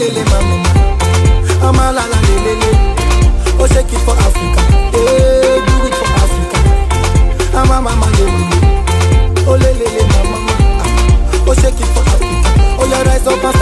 Alelele mama, mama la la le. Oh shake it for Africa, eh, do it for Africa. Ah mama mama le le le. Oh le le le mama mama. Oh shake it for Africa. Oh yeah, rise up and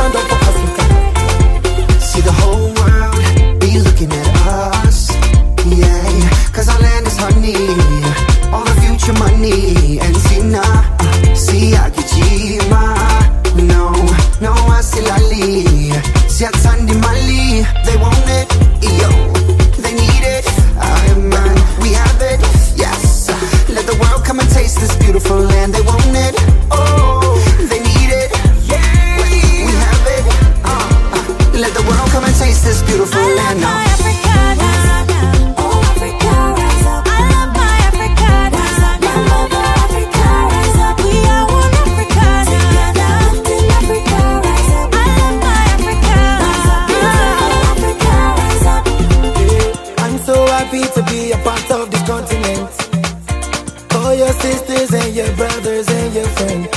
sisters and your brothers and your friends.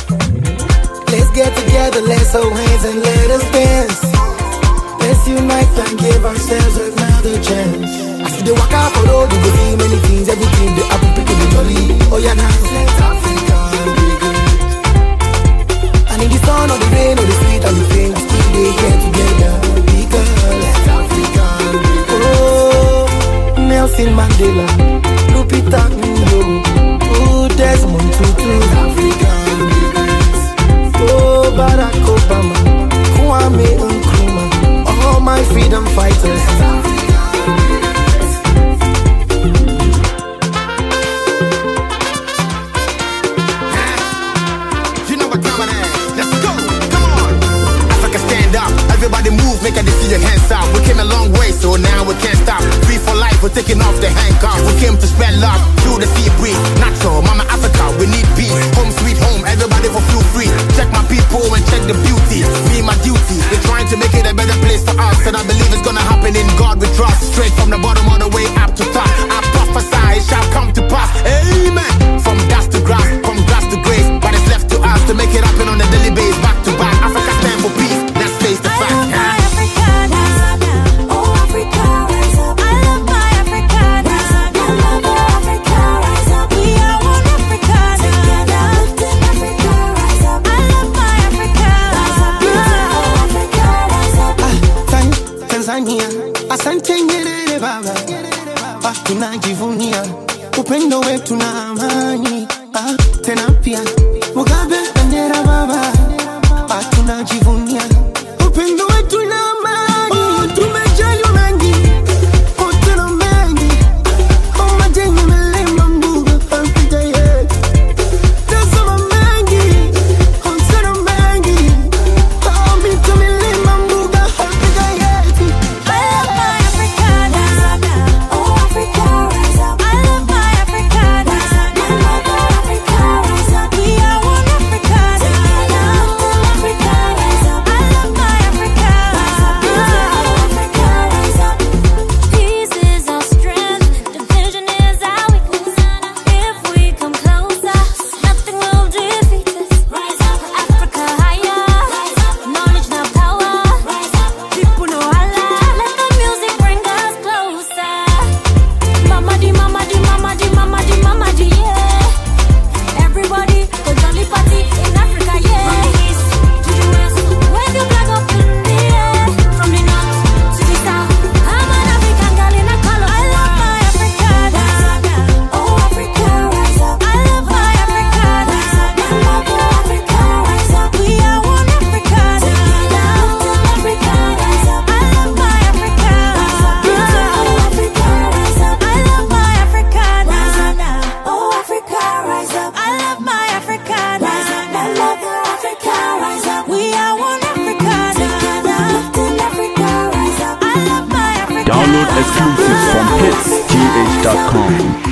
Let's get together, let's hold hands and let us dance. Let's unite and give ourselves another chance. I see the walk out for you go see many things, everything they happen, picking the jolly. Oh yeah, now let Africa be good. And in the sun or the rain or the sweet and the pain, we still get together. Because let Africa be good. Oh, Nelson Mandela, Lupita Nyong'o, oh Desmond Tutu, Africa be good. Oh Barack Obama, Kwame Nkrumah, all my freedom fighters. You know what time it is. Let's go. Come on. Africa stand up. Everybody move. Make a decision. Hands up. We came a long way, so now we can't stop. Free for life. We're taking off the handcuffs. We came to spread love through the sea breeze. Natural, Mama place for us, and I believe it's gonna happen in God we trust. Straight from the bottom Tanzania, asante Nyerere baba, ah, tunajivunia. Upendo wetu na amani. Ah, tena pia. Mugabe bendera baba, Exclusives von hits.com.